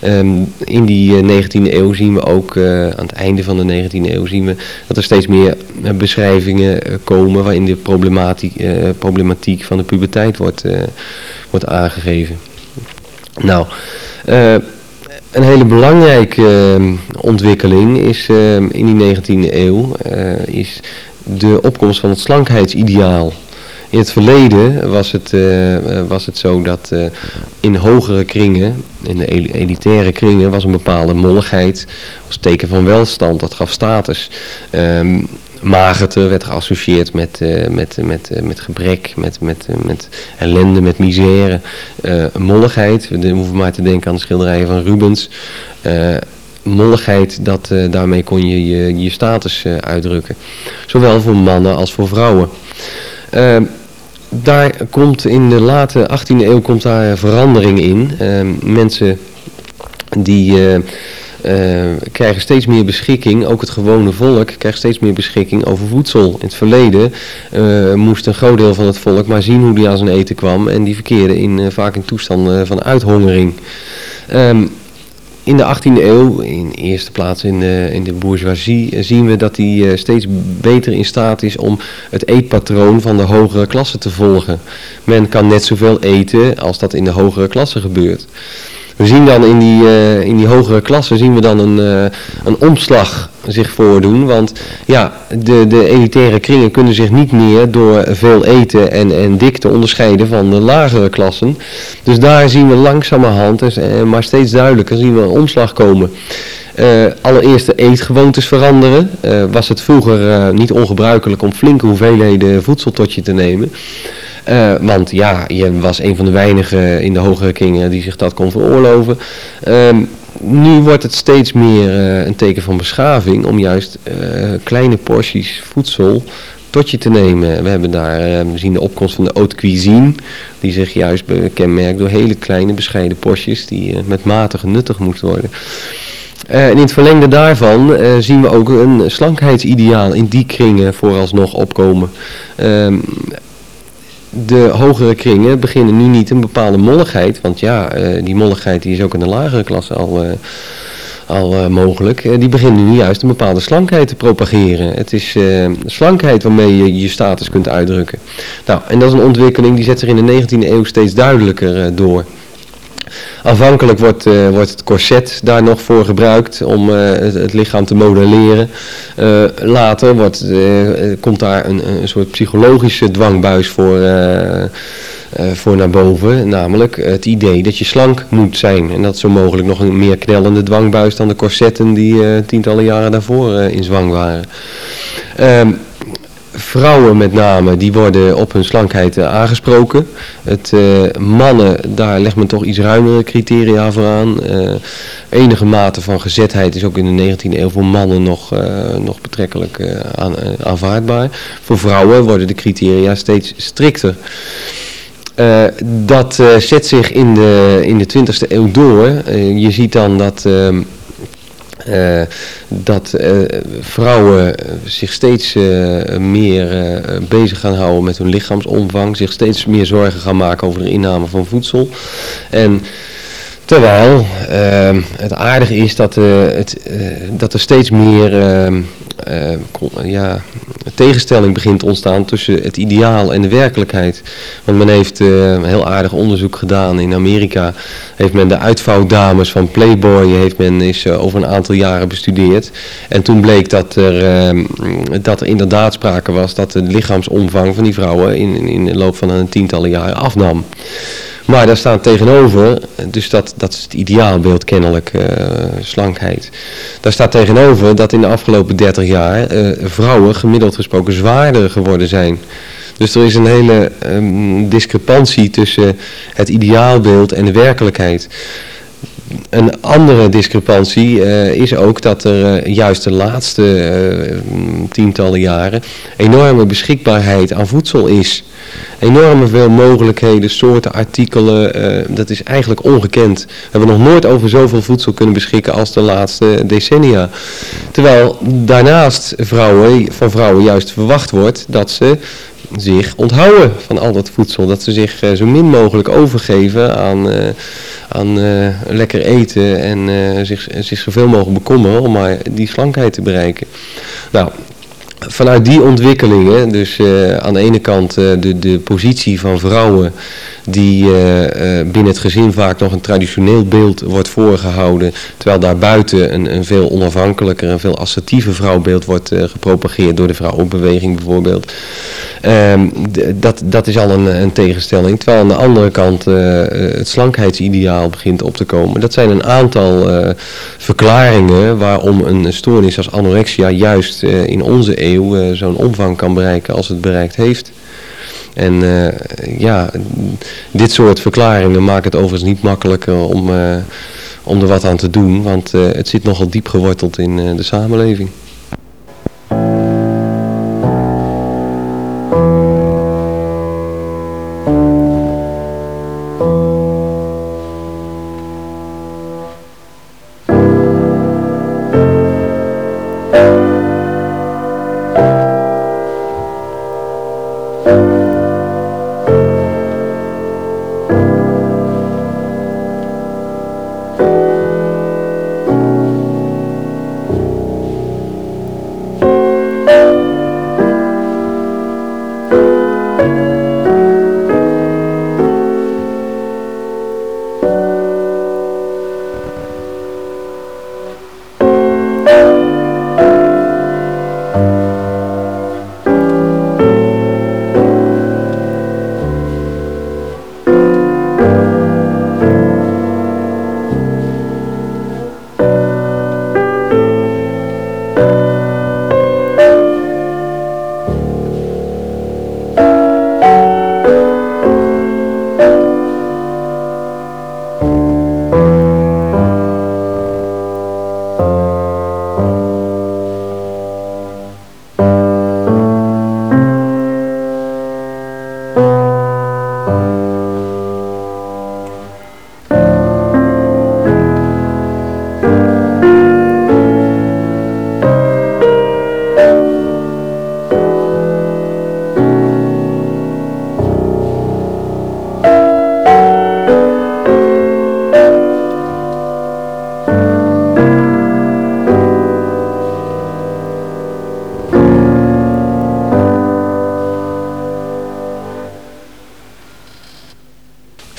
Um, in die 19e eeuw zien we ook, aan het einde van de 19e eeuw zien we dat er steeds meer beschrijvingen komen waarin de problematiek, problematiek van de puberteit wordt wordt aangegeven. Nou, een hele belangrijke uh, ontwikkeling is uh, in die 19e eeuw is de opkomst van het slankheidsideaal. In het verleden was het, was het zo dat in hogere kringen, in de elitaire kringen, was een bepaalde molligheid, was teken van welstand, dat gaf status. Um, magerte werd geassocieerd met, uh, met, met, uh, met gebrek, met, met, met ellende, met misère, molligheid. We hoeven maar te denken aan de schilderijen van Rubens. molligheid, dat, daarmee kon je je, je status uitdrukken. Zowel voor mannen als voor vrouwen. daar komt in de late 18e eeuw komt daar verandering in. mensen die krijgen steeds meer beschikking, ook het gewone volk krijgt steeds meer beschikking over voedsel. In het verleden uh, moest een groot deel van het volk maar zien hoe die aan zijn eten kwam en die verkeerde in, uh, vaak in toestanden van uithongering. Um, in de 18e eeuw, in eerste plaats in de, in de bourgeoisie, zien we dat die steeds beter in staat is om het eetpatroon van de hogere klasse te volgen. Men kan net zoveel eten als dat in de hogere klasse gebeurt. We zien dan in die, uh, in die hogere klassen zien we dan een, uh, een omslag zich voordoen. Want ja, de, de elitaire kringen kunnen zich niet meer door veel eten en, en dikte onderscheiden van de lagere klassen. Dus daar zien we langzamerhand, dus, uh, maar steeds duidelijker, zien we een omslag komen. Uh, allereerst de eetgewoontes veranderen. Uh, was het vroeger uh, niet ongebruikelijk om flinke hoeveelheden voedsel tot je te nemen. Want ja, je was een van de weinigen in de hogere kringen die zich dat kon veroorloven. Uh, nu wordt het steeds meer een teken van beschaving om juist kleine porties voedsel tot je te nemen. We hebben daar, we zien de opkomst van de haute cuisine, die zich juist kenmerkt door hele kleine bescheiden porties die met mate genuttigd moeten worden. En in het verlengde daarvan zien we ook een slankheidsideaal in die kringen vooralsnog opkomen. Ehm, de hogere kringen beginnen nu niet een bepaalde molligheid, want ja, die molligheid die is ook in de lagere klasse al al mogelijk. Die beginnen nu juist een bepaalde slankheid te propageren. Het is slankheid waarmee je je status kunt uitdrukken. Nou, en dat is een ontwikkeling die zet zich in de 19e eeuw steeds duidelijker door. Aanvankelijk wordt, uh, wordt het corset daar nog voor gebruikt om uh, het, lichaam te modelleren. Uh, later wordt, komt daar een, een soort psychologische dwangbuis voor voor naar boven. Namelijk het idee dat je slank moet zijn. En dat zo mogelijk nog een meer knellende dwangbuis dan de corsetten die tientallen jaren daarvoor in zwang waren. Um, vrouwen met name, die worden op hun slankheid aangesproken. Het, mannen, daar legt men toch iets ruimere criteria voor aan. enige mate van gezetheid is ook in de 19e eeuw voor mannen nog, nog betrekkelijk aan, aanvaardbaar. Voor vrouwen worden de criteria steeds strikter. Dat zet zich in de, in de 20e eeuw door. Je ziet dan dat, ehm, dat vrouwen zich steeds meer bezig gaan houden met hun lichaamsomvang. Zich steeds meer zorgen gaan maken over de inname van voedsel. En terwijl het aardige is dat, het, dat er steeds meer ja, tegenstelling begint te ontstaan tussen het ideaal en de werkelijkheid. Want men heeft uh, heel aardig onderzoek gedaan in Amerika. Heeft men de uitvouwdames van Playboy heeft men is, uh, over een aantal jaren bestudeerd. En toen bleek dat er, dat er inderdaad sprake was dat de lichaamsomvang van die vrouwen in, in de loop van een tientallen jaren afnam. Maar daar staat tegenover, dus dat, dat is het ideaalbeeld kennelijk, uh, slankheid. Daar staat tegenover dat in de afgelopen 30 jaar uh, vrouwen gemiddeld gesproken zwaarder geworden zijn. Dus er is een hele um, discrepantie tussen het ideaalbeeld en de werkelijkheid. Een andere discrepantie uh, is ook dat er uh, juist de laatste uh, tientallen jaren enorme beschikbaarheid aan voedsel is. Enorme veel mogelijkheden, soorten, artikelen, dat is eigenlijk ongekend. We hebben nog nooit over zoveel voedsel kunnen beschikken als de laatste decennia. Terwijl daarnaast vrouwen, van vrouwen juist verwacht wordt dat ze zich onthouden van al dat voedsel. Dat ze zich zo min mogelijk overgeven aan aan uh, lekker eten en zich, zich zoveel mogelijk bekommeren om maar die slankheid te bereiken. Nou, vanuit die ontwikkelingen, dus uh, aan de ene kant de, de positie van vrouwen die binnen het gezin vaak nog een traditioneel beeld wordt voorgehouden, terwijl daarbuiten een, een veel onafhankelijker en veel assertieve vrouwbeeld wordt gepropageerd door de vrouwenbeweging bijvoorbeeld. Um, dat, dat is al een, een, tegenstelling. Terwijl aan de andere kant het slankheidsideaal begint op te komen. Dat zijn een aantal verklaringen waarom een stoornis als anorexia juist in onze eeuw zo'n omvang kan bereiken als het bereikt heeft. En ja, dit soort verklaringen maken het overigens niet makkelijker om, om er wat aan te doen. Want het zit nogal diep geworteld in de samenleving.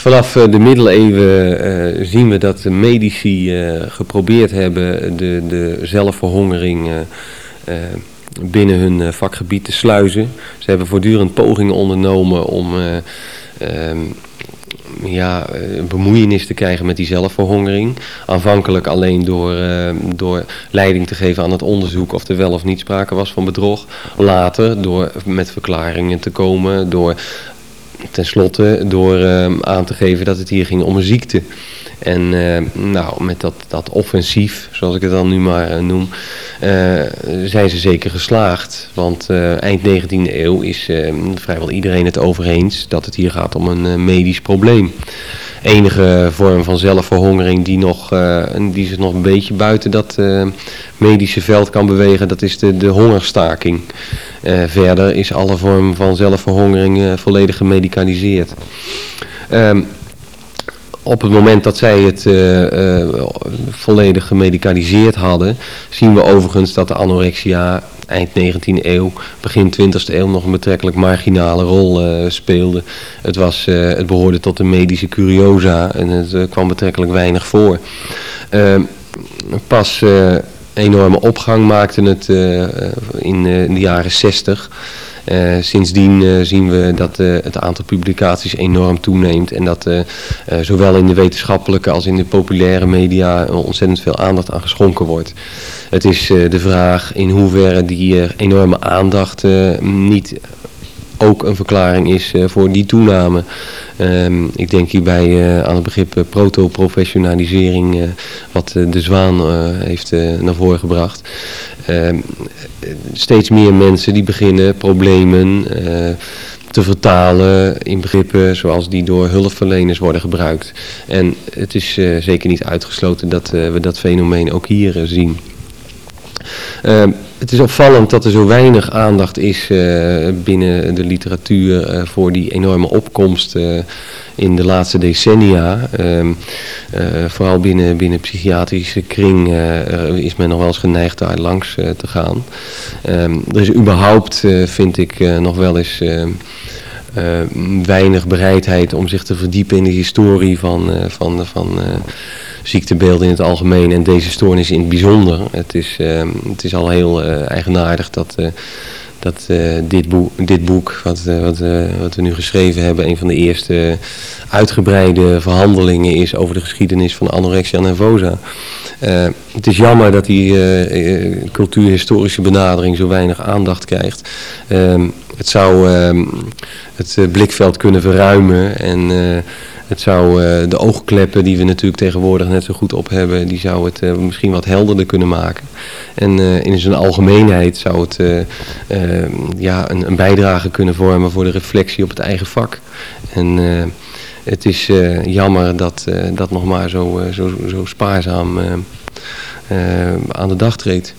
Vanaf de middeleeuwen zien we dat de medici geprobeerd hebben de, de zelfverhongering binnen hun vakgebied te sluizen. Ze hebben voortdurend pogingen ondernomen om ehm, ja, bemoeienis te krijgen met die zelfverhongering. Aanvankelijk alleen door, door leiding te geven aan het onderzoek of er wel of niet sprake was van bedrog. Later door met verklaringen te komen, door tenslotte door uh, aan te geven dat het hier ging om een ziekte. En uh, nou, met dat, dat offensief, zoals ik het dan nu maar uh, noem, uh, zijn ze zeker geslaagd. Want eind 19e eeuw is vrijwel iedereen het over eens dat het hier gaat om een medisch probleem. Enige vorm van zelfverhongering die, nog, die zich nog een beetje buiten dat medische veld kan bewegen, dat is de, de hongerstaking. Verder is alle vorm van zelfverhongering volledig gemedicaliseerd. Um, op het moment dat zij het uh, volledig gemedicaliseerd hadden, zien we overigens dat de anorexia eind 19e eeuw, begin 20e eeuw nog een betrekkelijk marginale rol uh, speelde. Het, was, het behoorde tot de medische curiosa en het kwam betrekkelijk weinig voor. Ehm, pas enorme opgang maakte het in, in de jaren 60. Uh, sindsdien zien we dat het aantal publicaties enorm toeneemt en dat zowel in de wetenschappelijke als in de populaire media ontzettend veel aandacht aan geschonken wordt. Het is de vraag in hoeverre die enorme aandacht niet ook een verklaring is voor die toename. Um, ik denk hierbij uh, aan het begrip uh, proto-professionalisering, wat de Zwaan heeft naar voren gebracht. Ehm, steeds meer mensen die beginnen problemen te vertalen in begrippen zoals die door hulpverleners worden gebruikt. En het is zeker niet uitgesloten dat we dat fenomeen ook hier zien. Uh, het is opvallend dat er zo weinig aandacht is uh, binnen de literatuur uh, voor die enorme opkomst in de laatste decennia. Ehm, vooral binnen, binnen psychiatrische kring is men nog wel eens geneigd daar langs te gaan. Ehm, er is überhaupt, vind ik, nog wel eens... weinig bereidheid om zich te verdiepen in de historie van, van, van ziektebeelden in het algemeen en deze stoornis in het bijzonder. Het is, het is al heel eigenaardig dat, dat dit, boek, dit boek, wat, wat, wat we nu geschreven hebben, een van de eerste uitgebreide verhandelingen is over de geschiedenis van anorexia nervosa. het is jammer dat die cultuurhistorische benadering zo weinig aandacht krijgt. Ehm, het zou ehm, het blikveld kunnen verruimen en het zou uh, de oogkleppen die we natuurlijk tegenwoordig net zo goed op hebben, die zou het uh, misschien wat helderder kunnen maken. En uh, in zijn algemeenheid zou het ja, een, een, bijdrage kunnen vormen voor de reflectie op het eigen vak. En het is jammer dat dat nog maar zo, zo, zo spaarzaam aan de dag treedt.